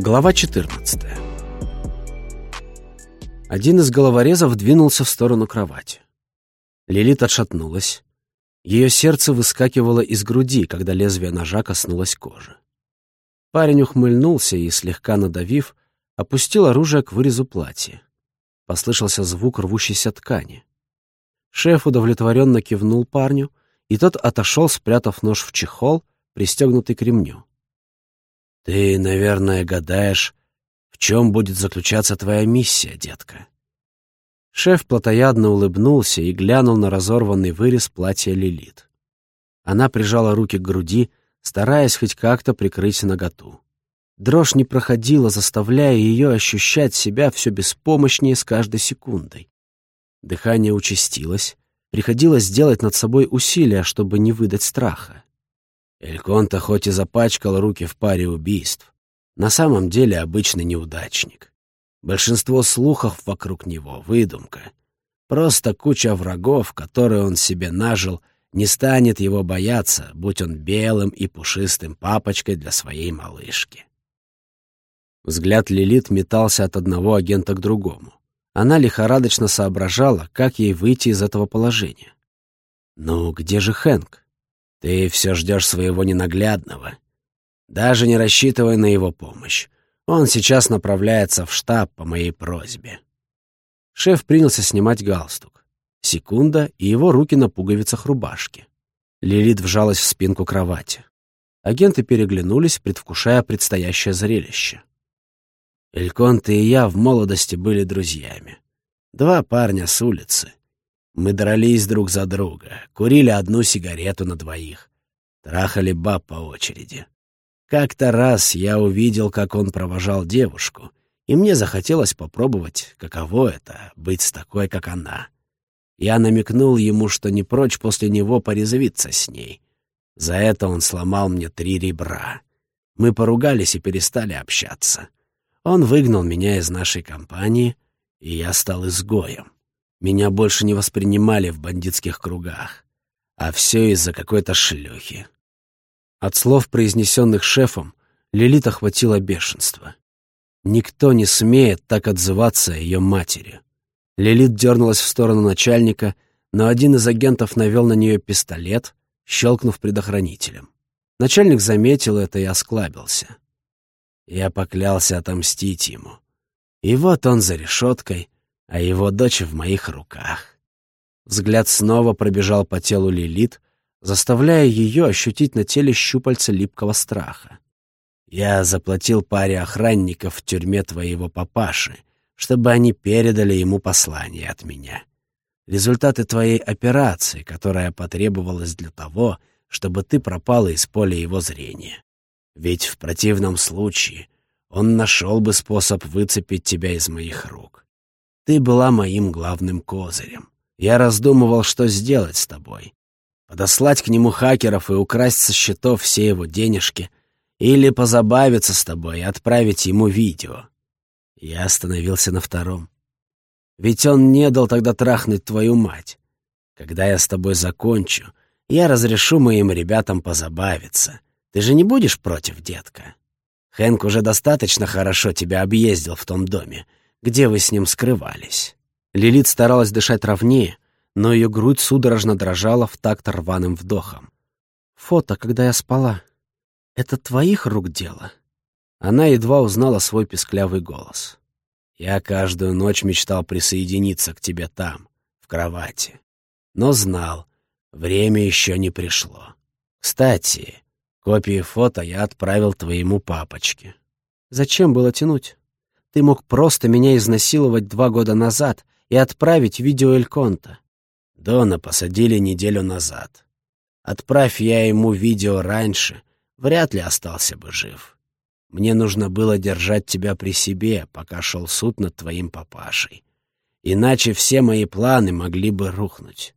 Глава 14 Один из головорезов двинулся в сторону кровати. Лилит отшатнулась. Ее сердце выскакивало из груди, когда лезвие ножа коснулось кожи. Парень ухмыльнулся и, слегка надавив, опустил оружие к вырезу платья. Послышался звук рвущейся ткани. Шеф удовлетворенно кивнул парню, и тот отошел, спрятав нож в чехол, пристегнутый к ремню. «Ты, наверное, гадаешь, в чем будет заключаться твоя миссия, детка?» Шеф плотоядно улыбнулся и глянул на разорванный вырез платья Лилит. Она прижала руки к груди, стараясь хоть как-то прикрыть наготу. Дрожь не проходила, заставляя ее ощущать себя все беспомощнее с каждой секундой. Дыхание участилось, приходилось сделать над собой усилия, чтобы не выдать страха. Эльконта хоть и запачкал руки в паре убийств, на самом деле обычный неудачник. Большинство слухов вокруг него — выдумка. Просто куча врагов, которые он себе нажил, не станет его бояться, будь он белым и пушистым папочкой для своей малышки. Взгляд Лилит метался от одного агента к другому. Она лихорадочно соображала, как ей выйти из этого положения. «Ну, где же Хэнк?» Ты все ждешь своего ненаглядного. Даже не рассчитывай на его помощь. Он сейчас направляется в штаб по моей просьбе. Шеф принялся снимать галстук. Секунда, и его руки на пуговицах рубашки. Лилит вжалась в спинку кровати. Агенты переглянулись, предвкушая предстоящее зрелище. Эльконте и я в молодости были друзьями. Два парня с улицы. Мы дрались друг за друга, курили одну сигарету на двоих, трахали баб по очереди. Как-то раз я увидел, как он провожал девушку, и мне захотелось попробовать, каково это — быть с такой, как она. Я намекнул ему, что не прочь после него порезвиться с ней. За это он сломал мне три ребра. Мы поругались и перестали общаться. Он выгнал меня из нашей компании, и я стал изгоем. Меня больше не воспринимали в бандитских кругах. А все из-за какой-то шлюхи. От слов, произнесенных шефом, Лилит охватило бешенство. Никто не смеет так отзываться о ее матери. Лилит дернулась в сторону начальника, но один из агентов навел на нее пистолет, щелкнув предохранителем. Начальник заметил это и осклабился. Я поклялся отомстить ему. И вот он за решеткой, а его дочь в моих руках. Взгляд снова пробежал по телу Лилит, заставляя ее ощутить на теле щупальца липкого страха. «Я заплатил паре охранников в тюрьме твоего папаши, чтобы они передали ему послание от меня. Результаты твоей операции, которая потребовалась для того, чтобы ты пропала из поля его зрения. Ведь в противном случае он нашел бы способ выцепить тебя из моих рук. Ты была моим главным козырем. Я раздумывал, что сделать с тобой. Подослать к нему хакеров и украсть со счетов все его денежки, или позабавиться с тобой и отправить ему видео. Я остановился на втором. Ведь он не дал тогда трахнуть твою мать. Когда я с тобой закончу, я разрешу моим ребятам позабавиться. Ты же не будешь против, детка? Хэнк уже достаточно хорошо тебя объездил в том доме, где вы с ним скрывались». Лилит старалась дышать ровнее, но ее грудь судорожно дрожала в такт рваным вдохом. «Фото, когда я спала. Это твоих рук дело?» Она едва узнала свой песклявый голос. «Я каждую ночь мечтал присоединиться к тебе там, в кровати. Но знал, время еще не пришло. Кстати, копии фото я отправил твоему папочке». «Зачем было тянуть?» Ты мог просто меня изнасиловать два года назад и отправить видео Эльконта. Дона посадили неделю назад. Отправь я ему видео раньше, вряд ли остался бы жив. Мне нужно было держать тебя при себе, пока шел суд над твоим папашей. Иначе все мои планы могли бы рухнуть.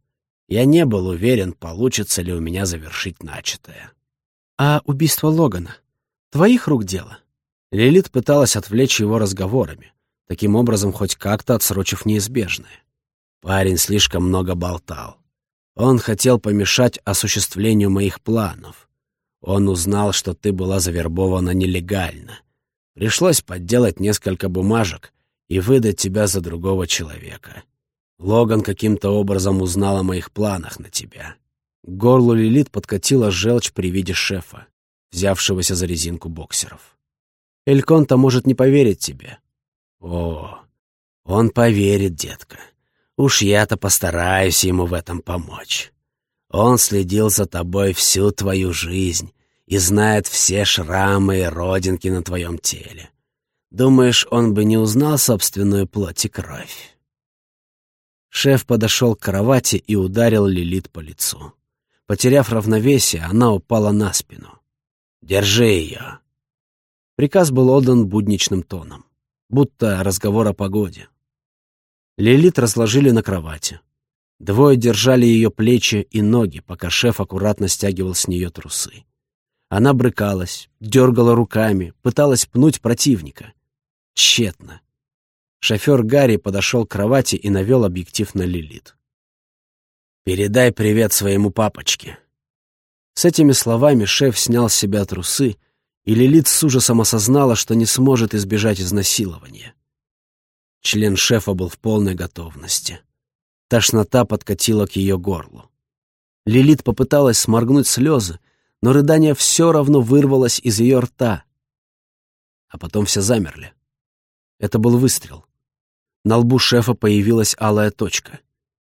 Я не был уверен, получится ли у меня завершить начатое. А убийство Логана? Твоих рук дело? Лилит пыталась отвлечь его разговорами, таким образом хоть как-то отсрочив неизбежное. Парень слишком много болтал. Он хотел помешать осуществлению моих планов. Он узнал, что ты была завербована нелегально. Пришлось подделать несколько бумажек и выдать тебя за другого человека. Логан каким-то образом узнал о моих планах на тебя. К горлу Лилит подкатила желчь при виде шефа, взявшегося за резинку боксеров. Эльконта может не поверить тебе. О, он поверит, детка. Уж я-то постараюсь ему в этом помочь. Он следил за тобой всю твою жизнь и знает все шрамы и родинки на твоем теле. Думаешь, он бы не узнал собственную плоть и кровь?» Шеф подошел к кровати и ударил Лилит по лицу. Потеряв равновесие, она упала на спину. «Держи ее!» Приказ был отдан будничным тоном, будто разговор о погоде. Лилит разложили на кровати. Двое держали ее плечи и ноги, пока шеф аккуратно стягивал с нее трусы. Она брыкалась, дергала руками, пыталась пнуть противника. Тщетно. Шофер Гарри подошел к кровати и навел объектив на Лилит. «Передай привет своему папочке». С этими словами шеф снял с себя трусы, и Лилит с ужасом осознала, что не сможет избежать изнасилования. Член шефа был в полной готовности. Тошнота подкатила к ее горлу. Лилит попыталась сморгнуть слезы, но рыдание все равно вырвалось из ее рта. А потом все замерли. Это был выстрел. На лбу шефа появилась алая точка.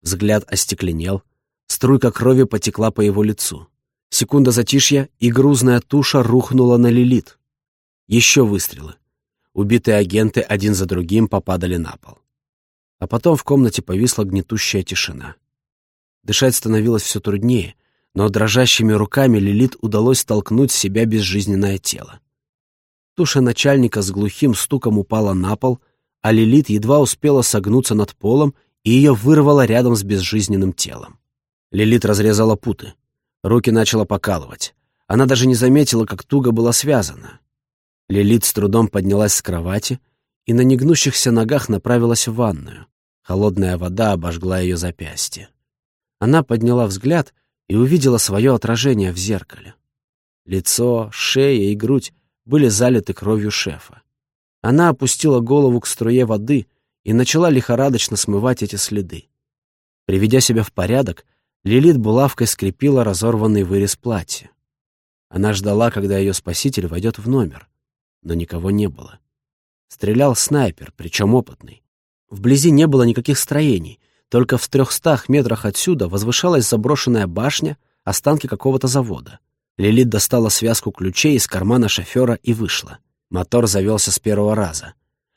Взгляд остекленел, струйка крови потекла по его лицу. Секунда затишья, и грузная туша рухнула на Лилит. Еще выстрелы. Убитые агенты один за другим попадали на пол. А потом в комнате повисла гнетущая тишина. Дышать становилось все труднее, но дрожащими руками Лилит удалось толкнуть с себя безжизненное тело. Туша начальника с глухим стуком упала на пол, а Лилит едва успела согнуться над полом, и ее вырвало рядом с безжизненным телом. Лилит разрезала путы. Руки начала покалывать. Она даже не заметила, как туго была связана. Лилит с трудом поднялась с кровати и на негнущихся ногах направилась в ванную. Холодная вода обожгла ее запястье. Она подняла взгляд и увидела свое отражение в зеркале. Лицо, шея и грудь были залиты кровью шефа. Она опустила голову к струе воды и начала лихорадочно смывать эти следы. Приведя себя в порядок, Лилит булавкой скрепила разорванный вырез платья. Она ждала, когда ее спаситель войдет в номер, но никого не было. Стрелял снайпер, причем опытный. Вблизи не было никаких строений, только в трехстах метрах отсюда возвышалась заброшенная башня, останки какого-то завода. Лилит достала связку ключей из кармана шофера и вышла. Мотор завелся с первого раза.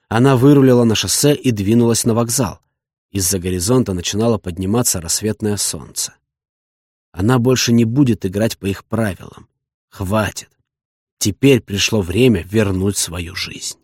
Она вырулила на шоссе и двинулась на вокзал. Из-за горизонта начинало подниматься рассветное солнце. Она больше не будет играть по их правилам. Хватит. Теперь пришло время вернуть свою жизнь.